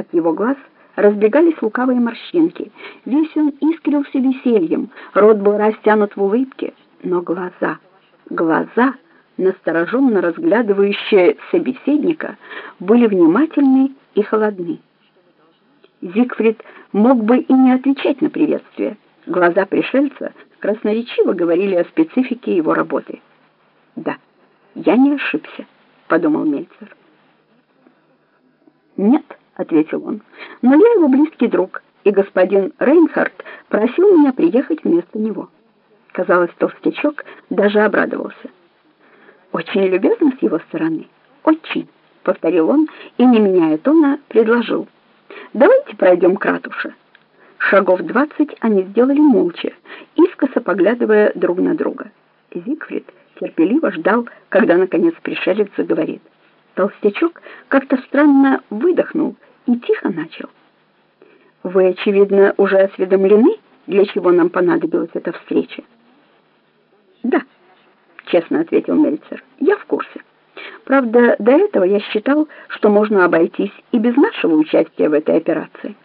От его глаз разбегались лукавые морщинки. Весь он искрился весельем, рот был растянут в улыбке, но глаза, глаза, настороженно разглядывающие собеседника, были внимательны и холодны. Зигфрид мог бы и не отвечать на приветствие. Глаза пришельца красноречиво говорили о специфике его работы. «Да, я не ошибся», — подумал Мельцер. Ответил он, — «но я его близкий друг, и господин Рейнхард просил меня приехать вместо него». Казалось, толстячок даже обрадовался. «Очень любезно с его стороны, очень», — повторил он и, не меняя тона, предложил. «Давайте пройдем к ратуше». Шагов двадцать они сделали молча, искоса поглядывая друг на друга. Зигфрид терпеливо ждал, когда, наконец, пришелец заговорит. Толстячок как-то странно выдохнул и тихо начал. «Вы, очевидно, уже осведомлены, для чего нам понадобилась эта встреча?» «Да», — честно ответил Мельцер, — «я в курсе. Правда, до этого я считал, что можно обойтись и без нашего участия в этой операции.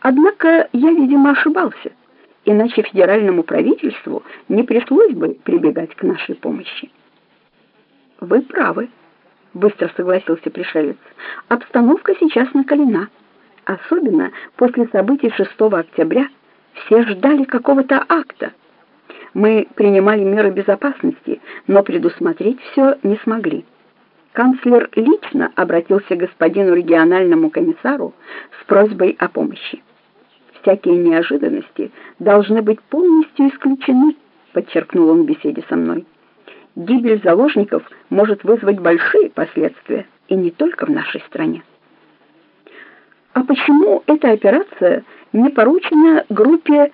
Однако я, видимо, ошибался, иначе федеральному правительству не пришлось бы прибегать к нашей помощи». «Вы правы», быстро согласился пришелец. Обстановка сейчас накалена. Особенно после событий 6 октября все ждали какого-то акта. Мы принимали меры безопасности, но предусмотреть все не смогли. Канцлер лично обратился к господину региональному комиссару с просьбой о помощи. Всякие неожиданности должны быть полностью исключены, подчеркнул он в беседе со мной гибель заложников может вызвать большие последствия, и не только в нашей стране. А почему эта операция не поручена группе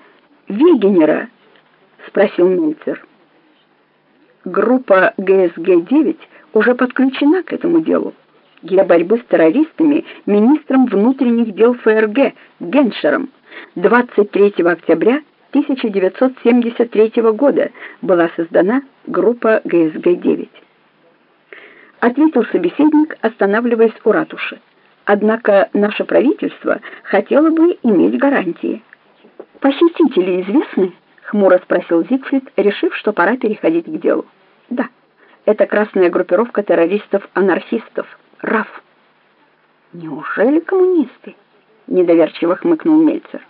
Вегенера? спросил Мельцер. Группа ГСГ-9 уже подключена к этому делу. Для борьбы с террористами министром внутренних дел ФРГ Геншером 23 октября 1973 года была создана группа ГСГ-9. Ответил собеседник, останавливаясь у ратуши. Однако наше правительство хотело бы иметь гарантии. «Похитители известны?» — хмуро спросил Зигфрид, решив, что пора переходить к делу. «Да, это красная группировка террористов-анархистов, РАФ». «Неужели коммунисты?» — недоверчиво хмыкнул Мельцер.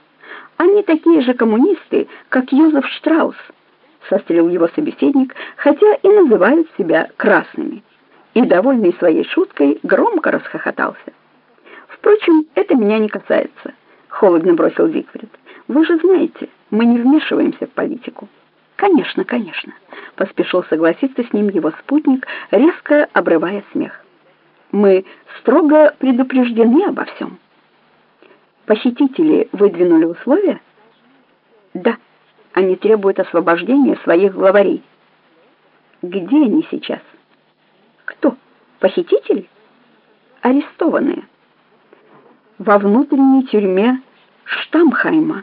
Они такие же коммунисты, как Йозеф Штраус, сострил его собеседник, хотя и называют себя красными. И, довольный своей шуткой, громко расхохотался. Впрочем, это меня не касается, холодно бросил Зигфрид. Вы же знаете, мы не вмешиваемся в политику. Конечно, конечно, поспешил согласиться с ним его спутник, резко обрывая смех. Мы строго предупреждены обо всем. Похитители выдвинули условия? Да, они требуют освобождения своих главарей. Где они сейчас? Кто? Похитители? Арестованные. Во внутренней тюрьме Штамхайма.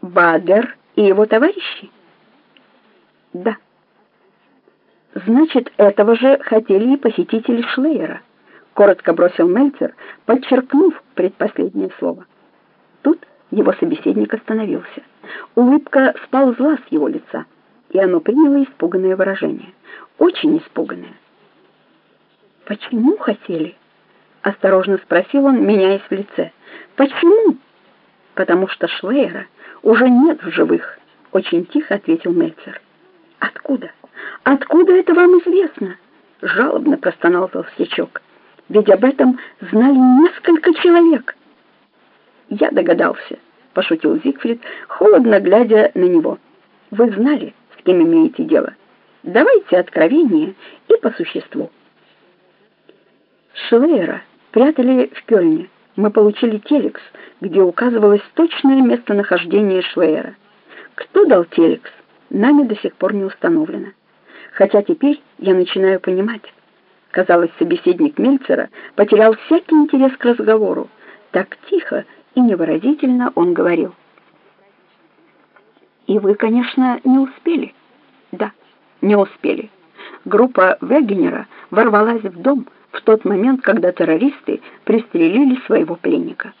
Бадер и его товарищи? Да. Значит, этого же хотели и похитители Шлейера коротко бросил Мельцер, подчеркнув предпоследнее слово. Тут его собеседник остановился. Улыбка сползла с его лица, и оно приняло испуганное выражение. Очень испуганное. «Почему хотели?» — осторожно спросил он, меняясь в лице. «Почему?» «Потому что Шлейера уже нет в живых», — очень тихо ответил Мельцер. «Откуда? Откуда это вам известно?» — жалобно простонал толстячок ведь об этом знали несколько человек. Я догадался, пошутил Зигфрид, холодно глядя на него. Вы знали, с кем имеете дело. Давайте откровение и по существу. Шлейера прятали в Кёльне. Мы получили телекс, где указывалось точное местонахождение Шлейера. Кто дал телекс, нами до сих пор не установлено. Хотя теперь я начинаю понимать, Казалось, собеседник Мельцера потерял всякий интерес к разговору. Так тихо и невыразительно он говорил. «И вы, конечно, не успели?» «Да, не успели. Группа Вегенера ворвалась в дом, в тот момент, когда террористы пристрелили своего пленника.